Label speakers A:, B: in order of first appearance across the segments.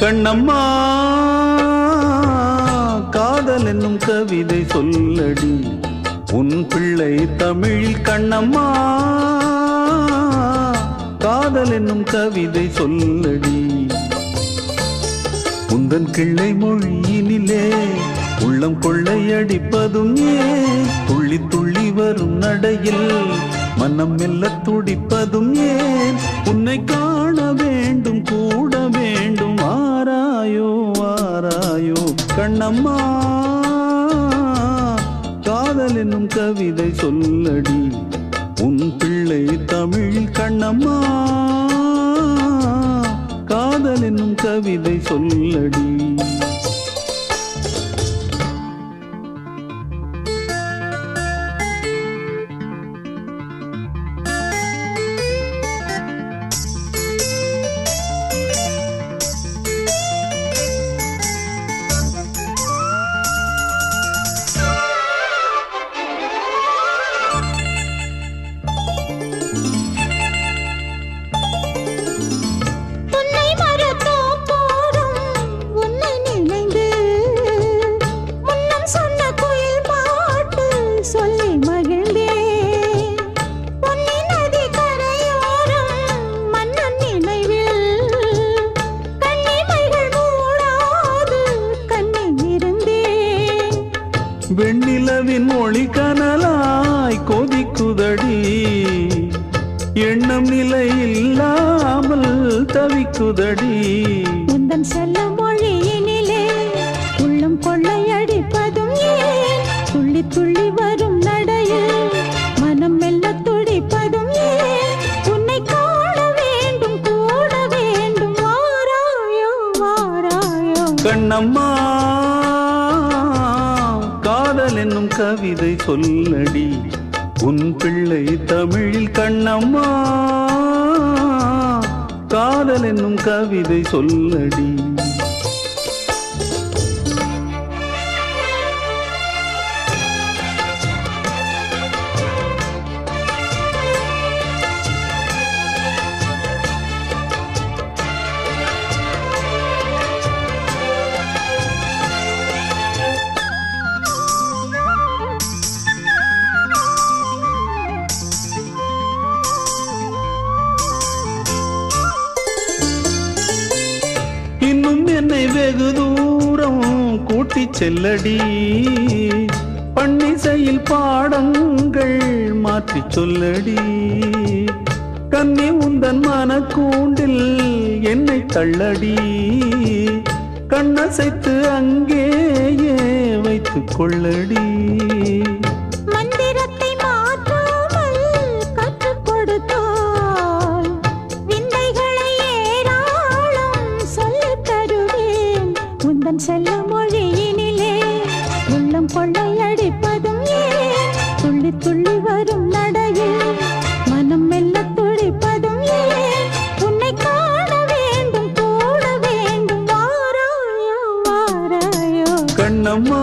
A: கண்ணம்மா காதல் என்னும் கவிதை சொல்லடி. உன் பிள்ளை தமிழில் கண்ணம்மா காதல் என்னும் கவிதை சொல்லடி. உந்தன் கிள்ளை மொழியினிலே உள்ளம் கொள்ளையடிப்பதும் ஏன் துள்ளி துள்ளி வரும் நடையில் மனம் மெல்ல துடிப்பதும் ஏன்? உன்னை கா கண்ணம்மா காதல் என்னும் கவிதை சொல்லடி. உன் பிள்ளை தமிழ் கண்ணம்மா காதல் என்னும் கவிதை சொல்லடி. வெண்ணிலவின் ஒளி கனலாய் கொதிக்குதடி. எண்ணம் நிலை இல்லாமல் தவிக்குதடி.
B: உந்தன் செல்ல மொழியினிலே உள்ளம் கொள்ளையடிப்பதும் ஏன்? துள்ளி துள்ளி வரும் நடையில் மனம் மெல்ல துடிப்பதும் ஏன்? உன்னை காண வேண்டும் கூட வேண்டும் வாராயோ வாராயோ
A: கண்ணம்மா காதல் என்னும் கவிதை சொல்லடி. உன் பிள்ளை தமிழில் கண்ணம்மா. காதல் என்னும் கவிதை சொல்லடி. வெகு தூரம் கூட்டி செல்லடி. பன்னிசையில் பாடங்கள் மாற்றி சொல்லடி. கன்னி உந்தன் மனக்கூண்டில் என்னை தள்ளடி. கண்ணசைத்து அங்கேயே வைத்துக் கொள்ளடி.
B: உள்ளம் செல்ல மொழியினிலே உள்ளம் கொள்ளையடிப்பதும் ஏன்? துள்ளி துள்ளி வரும் நடையில் மனம் மெல்ல துடிப்பதும் ஏன்? உன்னை காண வேண்டும் கூட வேண்டும் வாராயோ வாராயோ.
A: கண்ணம்மா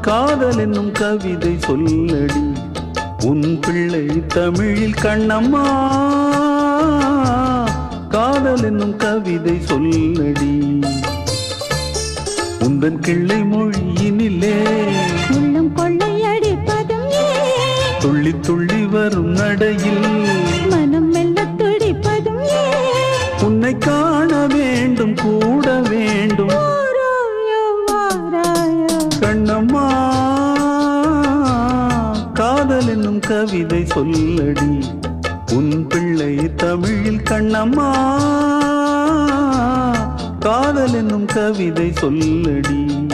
A: காதல் என்னும் கவிதை சொல்லடி. உன் பிள்ளை தமிழில் கண்ணம்மா. காதல் என்னும் கவிதை சொல்லடி. உந்தன் கிள்ளை மொழியினிலே
B: உள்ளம் கொள்ளையடிப்பதும்
A: துள்ளி துள்ளி வரும் நடையில்
B: மனம் மெல்ல துடிப்பதும்
A: உன்னை காண வேண்டும் கூட வேண்டும். கண்ணம்மா காதல் என்னும் கவிதை சொல்லடி. உன் பிள்ளை தமிழில் கண்ணம்மா காதல் என்னும் கவிதை சொல்லடி.